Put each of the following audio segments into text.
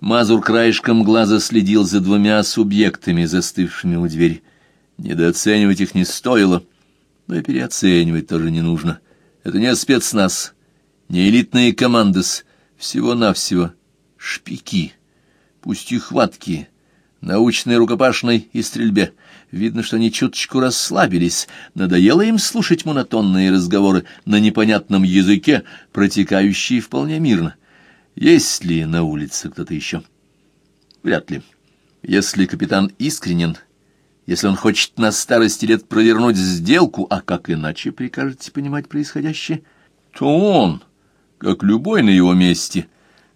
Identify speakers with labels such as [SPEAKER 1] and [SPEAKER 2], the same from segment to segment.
[SPEAKER 1] Мазур краешком глаза следил за двумя субъектами, застывшими у двери. Недооценивать их не стоило, но и переоценивать тоже не нужно. Это не спецназ, не элитные командос, всего-навсего шпики, пусть и хваткие, научной рукопашной и стрельбе. Видно, что они чуточку расслабились, надоело им слушать монотонные разговоры на непонятном языке, протекающие вполне мирно. Есть ли на улице кто-то еще? Вряд ли. Если капитан искренен, если он хочет на старости лет провернуть сделку, а как иначе прикажете понимать происходящее, то он, как любой на его месте,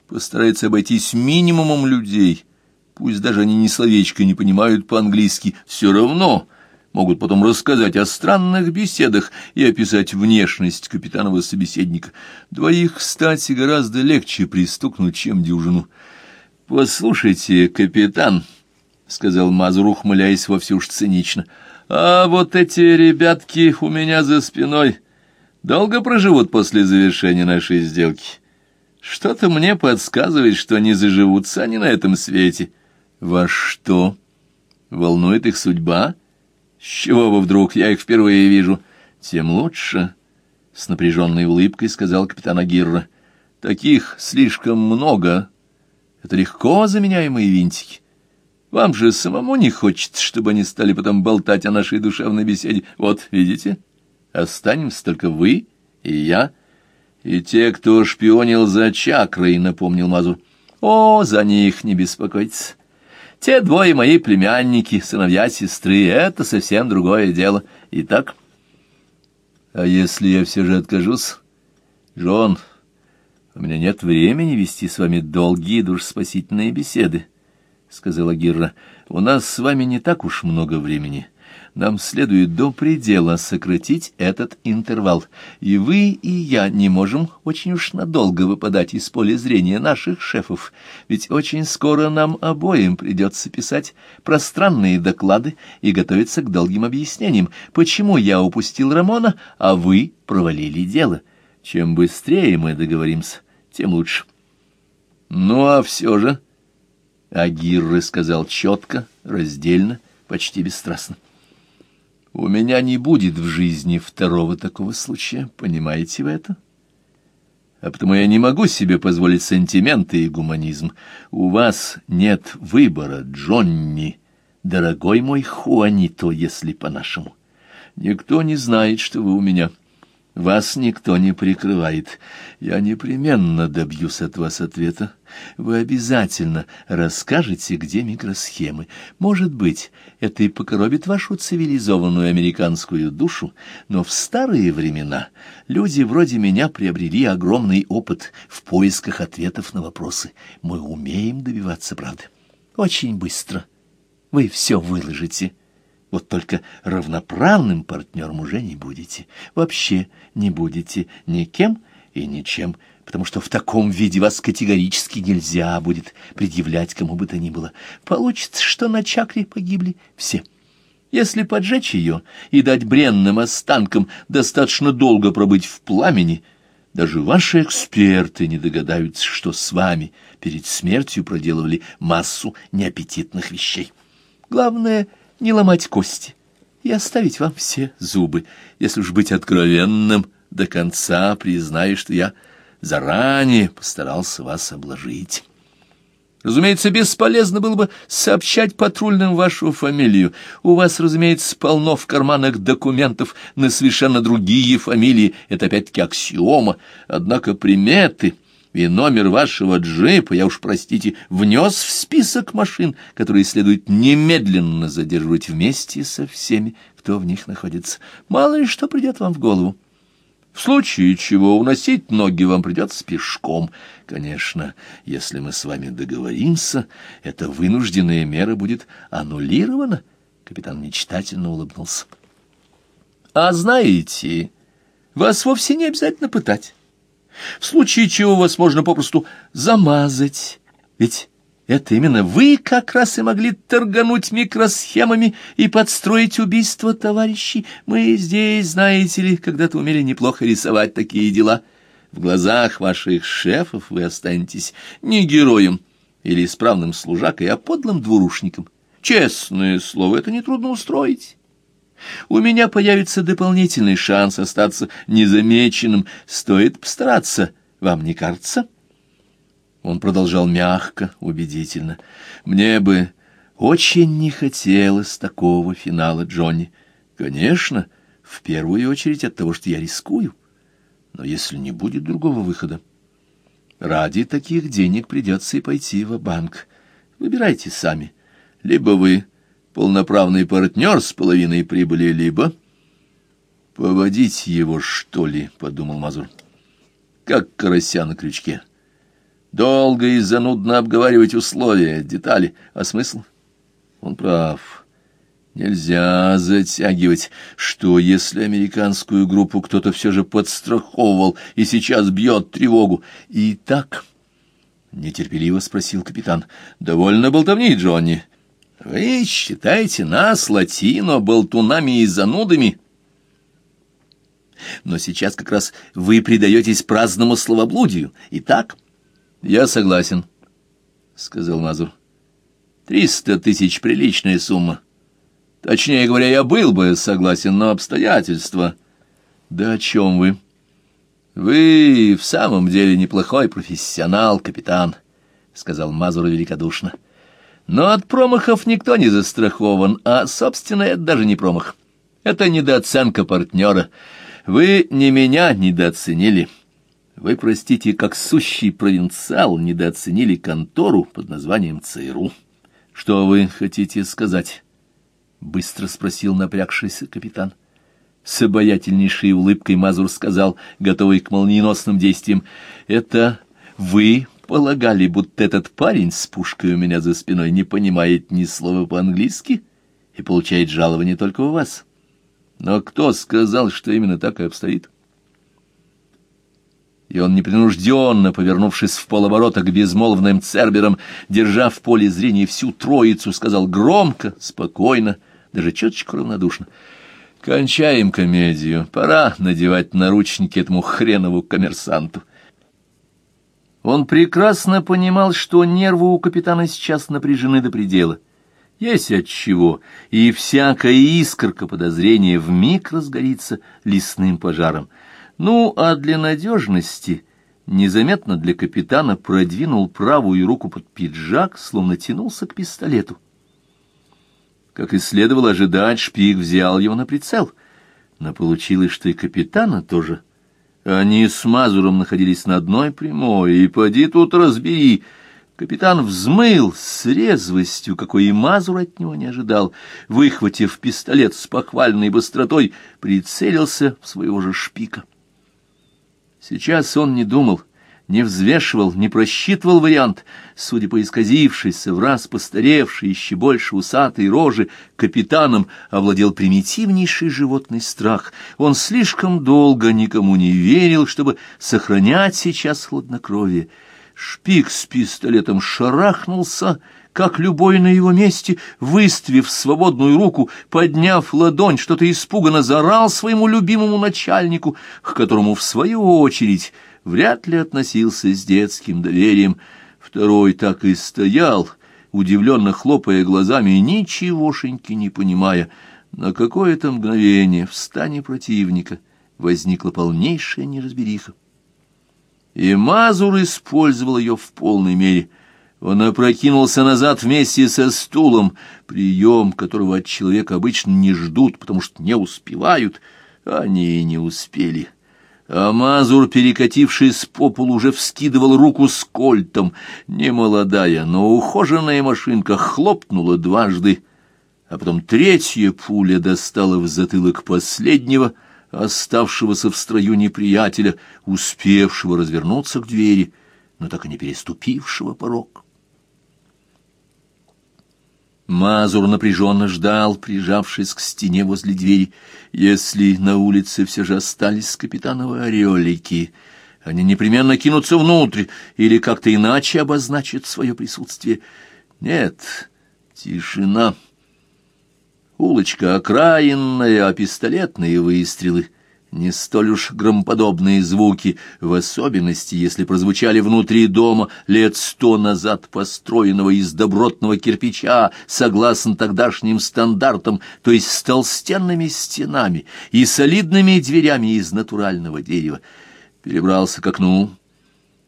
[SPEAKER 1] постарается обойтись минимумом людей — Пусть даже они ни словечко не понимают по-английски, все равно могут потом рассказать о странных беседах и описать внешность капитанова собеседника. Двоих, кстати, гораздо легче пристукнуть, чем дюжину. «Послушайте, капитан», — сказал Мазур, ухмыляясь вовсе уж цинично, — «а вот эти ребятки у меня за спиной долго проживут после завершения нашей сделки». Что-то мне подсказывает, что не заживутся они на этом свете. Во что? Волнует их судьба? С чего вы вдруг? Я их впервые вижу. Тем лучше, — с напряженной улыбкой сказал капитан Агирра. Таких слишком много. Это легко заменяемые винтики. Вам же самому не хочется, чтобы они стали потом болтать о нашей душевной беседе. Вот, видите, останемся только вы и я, и те, кто шпионил за чакрой, — напомнил Мазу. О, за них не беспокойтесь. Те двое мои племянники, сыновья сестры, это совсем другое дело. Итак, а если я все же откажусь? Джон, у меня нет времени вести с вами долгие душспасительные беседы, — сказала Гирра. У нас с вами не так уж много времени. — нам следует до предела сократить этот интервал, и вы, и я не можем очень уж надолго выпадать из поля зрения наших шефов, ведь очень скоро нам обоим придется писать пространные доклады и готовиться к долгим объяснениям, почему я упустил Рамона, а вы провалили дело. Чем быстрее мы договоримся, тем лучше. Ну, а все же... Агирры сказал четко, раздельно, почти бесстрастно. У меня не будет в жизни второго такого случая, понимаете вы это? А потому я не могу себе позволить сентименты и гуманизм. У вас нет выбора, Джонни, дорогой мой Хуанито, если по-нашему. Никто не знает, что вы у меня. Вас никто не прикрывает. Я непременно добьюсь от вас ответа. Вы обязательно расскажете, где микросхемы. Может быть, это и покоробит вашу цивилизованную американскую душу, но в старые времена люди вроде меня приобрели огромный опыт в поисках ответов на вопросы. Мы умеем добиваться правды. Очень быстро. Вы все выложите. Вот только равноправным партнером уже не будете. Вообще не будете никем и ничем, потому что в таком виде вас категорически нельзя будет предъявлять кому бы то ни было. Получится, что на чакре погибли все. Если поджечь ее и дать бренным останкам достаточно долго пробыть в пламени, даже ваши эксперты не догадаются, что с вами перед смертью проделывали массу неаппетитных вещей. Главное — не ломать кости и оставить вам все зубы. Если уж быть откровенным, до конца признаю, что я заранее постарался вас обложить. Разумеется, бесполезно было бы сообщать патрульным вашу фамилию. У вас, разумеется, полно в карманах документов на совершенно другие фамилии. Это опять-таки аксиома. Однако приметы и номер вашего джипа, я уж, простите, внес в список машин, которые следует немедленно задерживать вместе со всеми, кто в них находится. Мало ли что придет вам в голову. В случае чего уносить ноги вам придется пешком. Конечно, если мы с вами договоримся, эта вынужденная мера будет аннулирована. Капитан мечтательно улыбнулся. А знаете, вас вовсе не обязательно пытать в случае чего вас можно попросту замазать. Ведь это именно вы как раз и могли торгануть микросхемами и подстроить убийство товарищей. Мы здесь, знаете ли, когда-то умели неплохо рисовать такие дела. В глазах ваших шефов вы останетесь не героем, или исправным служакой, а подлым двурушником. Честное слово, это нетрудно устроить. У меня появится дополнительный шанс остаться незамеченным. Стоит постараться, вам не кажется?» Он продолжал мягко, убедительно. «Мне бы очень не хотелось такого финала, Джонни. Конечно, в первую очередь от того, что я рискую. Но если не будет другого выхода, ради таких денег придется и пойти в банк Выбирайте сами. Либо вы полноправный партнер с половиной прибыли, либо... «Поводить его, что ли?» — подумал Мазур. «Как карася на крючке. Долго и занудно обговаривать условия, детали, а смысл?» Он прав. Нельзя затягивать. Что, если американскую группу кто-то все же подстраховывал и сейчас бьет тревогу? И так... Нетерпеливо спросил капитан. «Довольно болтовни, Джонни. Вы считаете нас, латино, болтунами и занудами?» Но сейчас как раз вы предаетесь праздному словоблудию. Итак, я согласен, — сказал Мазур. Триста тысяч — приличная сумма. Точнее говоря, я был бы согласен, но обстоятельства... Да о чем вы? Вы в самом деле неплохой профессионал, капитан, — сказал Мазур великодушно. Но от промахов никто не застрахован, а, собственно, это даже не промах. Это недооценка партнера. Вы не меня недооценили. Вы, простите, как сущий провинциал, недооценили контору под названием ЦРУ. «Что вы хотите сказать?» — быстро спросил напрягшийся капитан. С обаятельнейшей улыбкой Мазур сказал, готовый к молниеносным действиям, «Это вы полагали, будто этот парень с пушкой у меня за спиной не понимает ни слова по-английски и получает жалование только у вас? Но кто сказал, что именно так и обстоит?» и он непринужденно, повернувшись в полоборота к безмолвным церберам, держа в поле зрения всю троицу, сказал громко, спокойно, даже чуточку равнодушно. «Кончаем комедию. Пора надевать наручники этому хренову коммерсанту». Он прекрасно понимал, что нервы у капитана сейчас напряжены до предела. Есть отчего, и всякая искорка подозрения вмиг разгорится лесным пожаром — ну, а для надежности незаметно для капитана продвинул правую руку под пиджак, словно тянулся к пистолету. Как и следовало ожидать, шпик взял его на прицел. Но получилось, что и капитана тоже. Они с Мазуром находились на одной прямой, и поди тут разбери. Капитан взмыл с резвостью, какой и Мазур от него не ожидал. Выхватив пистолет с похвальной быстротой, прицелился в своего же шпика. Сейчас он не думал, не взвешивал, не просчитывал вариант. Судя по исказившейся, в раз постаревшей, еще больше усатой рожи, капитаном овладел примитивнейший животный страх. Он слишком долго никому не верил, чтобы сохранять сейчас хладнокровие. Шпик с пистолетом шарахнулся, как любой на его месте, выставив свободную руку, подняв ладонь, что-то испуганно зарал своему любимому начальнику, к которому, в свою очередь, вряд ли относился с детским доверием. Второй так и стоял, удивленно хлопая глазами, ничегошеньки не понимая. На какое-то мгновение в стане противника возникла полнейшая неразбериха. И Мазур использовал ее в полной мере — он опрокинулся назад вместе со стулом, прием которого от человека обычно не ждут, потому что не успевают. Они и не успели. А Мазур, перекатившись по полу, уже вскидывал руку с кольтом. Немолодая, но ухоженная машинка хлопнула дважды, а потом третья пуля достала в затылок последнего, оставшегося в строю неприятеля, успевшего развернуться к двери, но так и не переступившего порог. Мазур напряженно ждал, прижавшись к стене возле двери. Если на улице все же остались капитановы ореолики, они непременно кинутся внутрь или как-то иначе обозначат свое присутствие. Нет, тишина. Улочка окраинная, а пистолетные выстрелы не столь уж громоподобные звуки, в особенности, если прозвучали внутри дома лет сто назад построенного из добротного кирпича, согласно тогдашним стандартам, то есть с толстенными стенами и солидными дверями из натурального дерева. Перебрался к окну.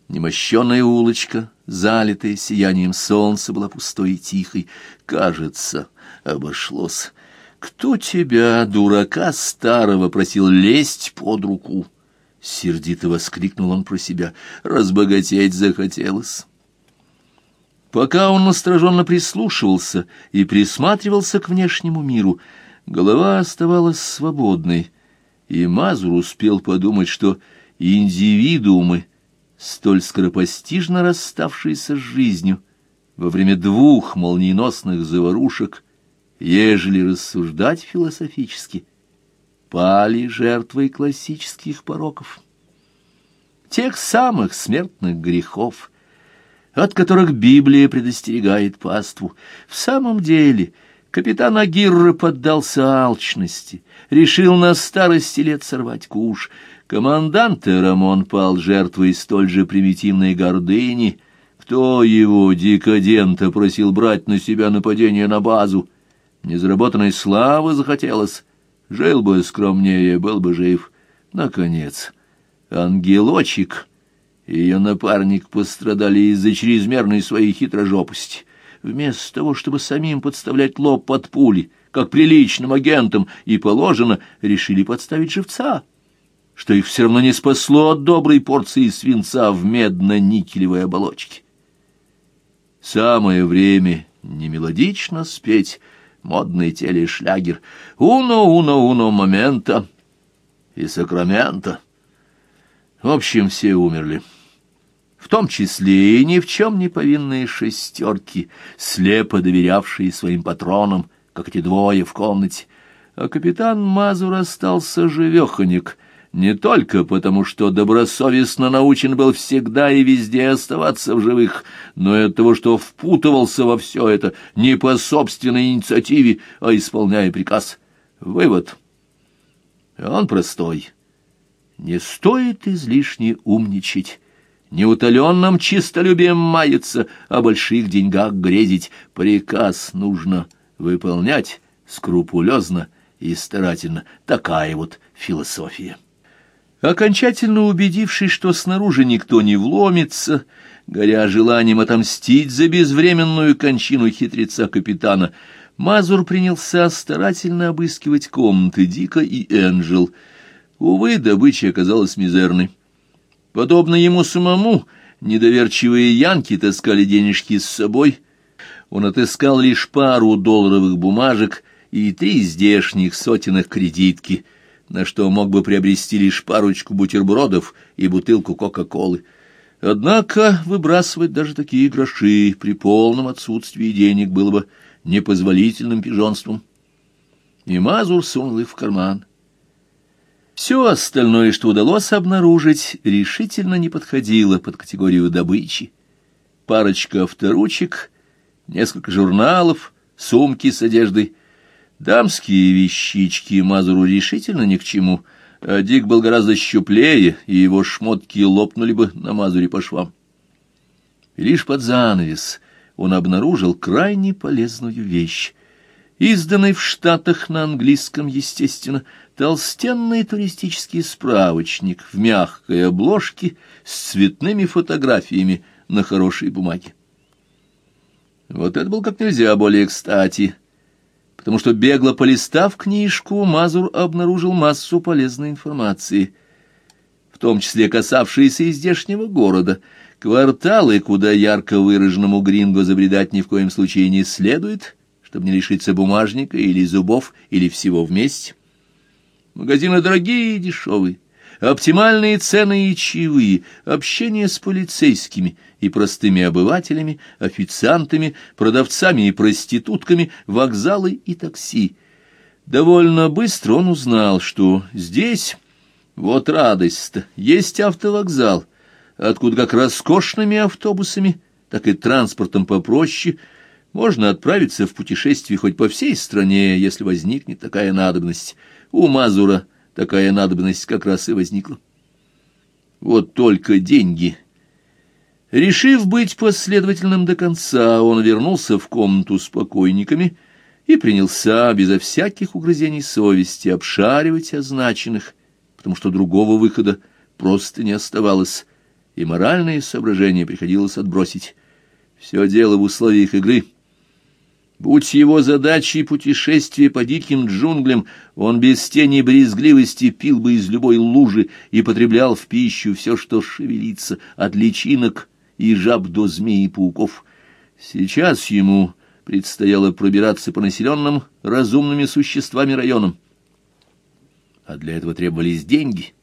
[SPEAKER 1] Немощенная улочка, залитая сиянием солнца, была пустой и тихой. Кажется, обошлось. Кто тебя, дурака старого, просил лезть под руку? Сердито воскликнул он про себя. Разбогатеть захотелось. Пока он настороженно прислушивался и присматривался к внешнему миру, голова оставалась свободной, и Мазур успел подумать, что индивидуумы, столь скоропостижно расставшиеся с жизнью, во время двух молниеносных заварушек — ежели рассуждать философически, пали жертвой классических пороков, тех самых смертных грехов, от которых Библия предостерегает паству. В самом деле, капитан Агирра поддался алчности, решил на старости лет сорвать куш. Командант Рамон пал жертвой столь же примитивной гордыни. Кто его, декадента, просил брать на себя нападение на базу? Незаработанной славы захотелось. Жил бы скромнее, был бы жив. Наконец, ангелочек и ее напарник пострадали из-за чрезмерной своей хитрожопости. Вместо того, чтобы самим подставлять лоб под пули, как приличным агентам, и положено, решили подставить живца, что их все равно не спасло от доброй порции свинца в медно-никелевой оболочке. Самое время не мелодично спеть, модный телешлягер «Уно, уно, уно, момента» и «Сакрамента». В общем, все умерли. В том числе и ни в чем не повинные шестерки, слепо доверявшие своим патронам, как эти двое в комнате. А капитан Мазур остался живеханик — не только потому, что добросовестно научен был всегда и везде оставаться в живых, но и от того, что впутывался во все это не по собственной инициативе, а исполняя приказ. Вывод. Он простой. Не стоит излишне умничать, неутоленным чистолюбием маяться, о больших деньгах грезить. Приказ нужно выполнять скрупулезно и старательно. Такая вот философия. Окончательно убедившись, что снаружи никто не вломится, горя желанием отомстить за безвременную кончину хитреца-капитана, Мазур принялся старательно обыскивать комнаты Дика и Энджел. Увы, добыча оказалась мизерной. Подобно ему самому, недоверчивые янки таскали денежки с собой. Он отыскал лишь пару долларовых бумажек и три здешних сотенных кредитки — на что мог бы приобрести лишь парочку бутербродов и бутылку Кока-Колы. Однако выбрасывать даже такие гроши при полном отсутствии денег было бы непозволительным пижонством. И Мазур сунул их в карман. Все остальное, что удалось обнаружить, решительно не подходило под категорию добычи. Парочка авторучек, несколько журналов, сумки с одеждой — Дамские вещички Мазуру решительно ни к чему, а Дик был гораздо щуплее, и его шмотки лопнули бы на Мазуре по швам. И лишь под занавес он обнаружил крайне полезную вещь. Изданный в Штатах на английском, естественно, толстенный туристический справочник в мягкой обложке с цветными фотографиями на хорошей бумаге. Вот это был как нельзя более кстати — потому что, бегло полистав книжку, Мазур обнаружил массу полезной информации, в том числе касавшиеся и здешнего города. Кварталы, куда ярко выраженному гринго забредать ни в коем случае не следует, чтобы не лишиться бумажника или зубов, или всего вместе. Магазины дорогие и дешевые оптимальные цены и чаевые, общение с полицейскими и простыми обывателями, официантами, продавцами и проститутками, вокзалы и такси. Довольно быстро он узнал, что здесь, вот радость-то, есть автовокзал, откуда как роскошными автобусами, так и транспортом попроще можно отправиться в путешествие хоть по всей стране, если возникнет такая надобность. У Мазура такая надобность как раз и возникла. Вот только деньги. Решив быть последовательным до конца, он вернулся в комнату с покойниками и принялся безо всяких угрызений совести обшаривать означенных, потому что другого выхода просто не оставалось, и моральные соображения приходилось отбросить. Все дело в условиях игры — Будь его задачей путешествие по диким джунглям, он без тени брезгливости пил бы из любой лужи и потреблял в пищу все, что шевелится, от личинок и жаб до змей и пауков. Сейчас ему предстояло пробираться по населенным разумными существами районам. А для этого требовались деньги,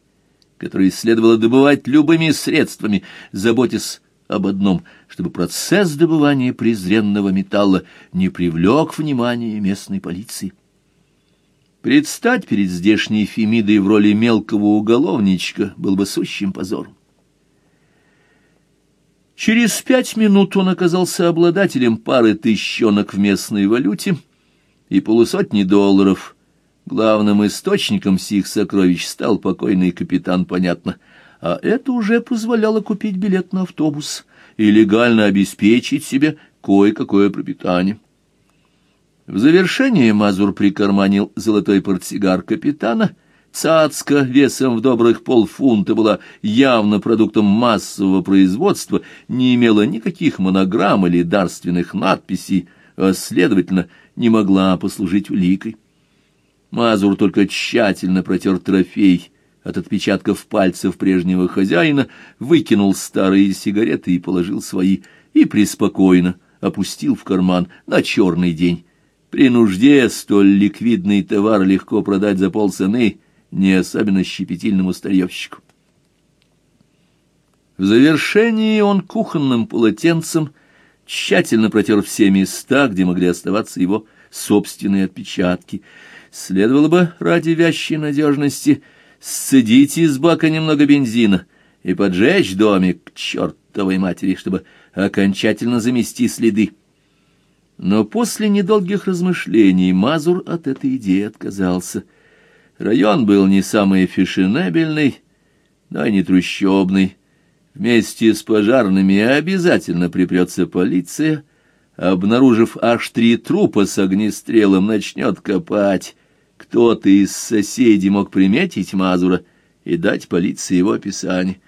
[SPEAKER 1] которые следовало добывать любыми средствами, заботясь об одном, чтобы процесс добывания презренного металла не привлек внимания местной полиции. Предстать перед здешней Фемидой в роли мелкого уголовничка был бы сущим позором. Через пять минут он оказался обладателем пары тысячонок в местной валюте и полусотни долларов. Главным источником сих сокровищ стал покойный капитан, понятно, а это уже позволяло купить билет на автобус и легально обеспечить себе кое-какое пропитание. В завершение Мазур прикарманил золотой портсигар капитана. Цацка весом в добрых полфунта была явно продуктом массового производства, не имела никаких монограмм или дарственных надписей, а, следовательно, не могла послужить уликой. Мазур только тщательно протер трофей от отпечатков пальцев прежнего хозяина, выкинул старые сигареты и положил свои, и преспокойно опустил в карман на черный день. При нужде столь ликвидный товар легко продать за полцены, не особенно щепетильному старьевщику. В завершении он кухонным полотенцем тщательно протер все места, где могли оставаться его собственные отпечатки. Следовало бы ради вящей надежности — сцедить из бака немного бензина и поджечь домик к чертовой матери, чтобы окончательно замести следы. Но после недолгих размышлений Мазур от этой идеи отказался. Район был не самый фешенебельный, но и не трущобный. Вместе с пожарными обязательно припрется полиция, обнаружив аж три трупа с огнестрелом, начнет копать, кто-то из соседей мог приметить Мазура и дать полиции его описание.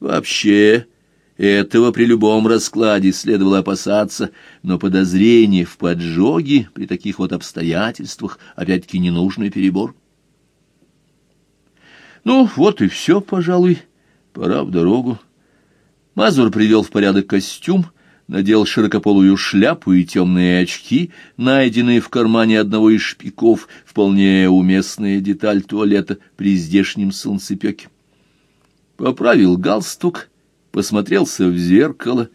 [SPEAKER 1] Вообще, этого при любом раскладе следовало опасаться, но подозрение в поджоге при таких вот обстоятельствах опять-таки ненужный перебор. Ну, вот и все, пожалуй, пора в дорогу. Мазур привел в порядок костюм, надел широкополую шляпу и темные очки, найденные в кармане одного из шпиков, вполне уместная деталь туалета при здешнем солнцепеке. Поправил галстук, посмотрелся в зеркало.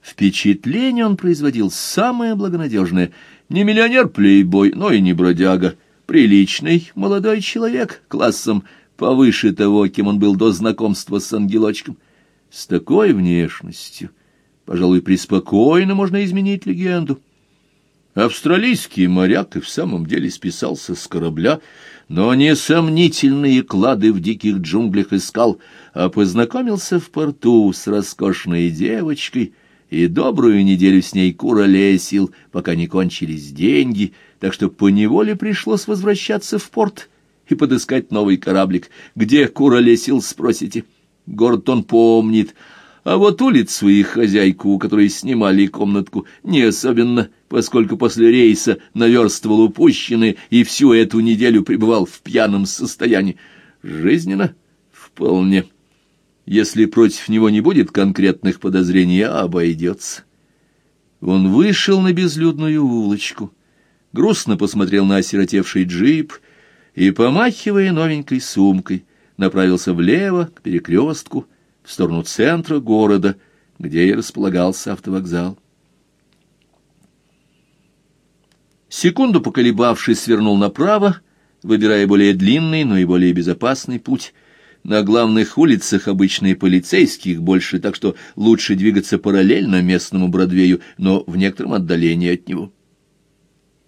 [SPEAKER 1] Впечатление он производил самое благонадежное. Не миллионер-плейбой, но и не бродяга. Приличный молодой человек, классом повыше того, кем он был до знакомства с ангелочком. С такой внешностью — Пожалуй, преспокойно можно изменить легенду. Австралийский моряк и в самом деле списался с корабля, но несомнительные клады в диких джунглях искал, а познакомился в порту с роскошной девочкой и добрую неделю с ней куролесил, пока не кончились деньги, так что поневоле пришлось возвращаться в порт и подыскать новый кораблик. Где куролесил, спросите? Город он помнит, а вот улицу и хозяйку, у которой снимали комнатку, не особенно, поскольку после рейса наверстывал упущенные и всю эту неделю пребывал в пьяном состоянии. Жизненно? Вполне. Если против него не будет конкретных подозрений, обойдется. Он вышел на безлюдную улочку, грустно посмотрел на осиротевший джип и, помахивая новенькой сумкой, направился влево к перекрестку, в сторону центра города, где и располагался автовокзал. Секунду поколебавшись, свернул направо, выбирая более длинный, но и более безопасный путь. На главных улицах обычные полицейских больше, так что лучше двигаться параллельно местному Бродвею, но в некотором отдалении от него.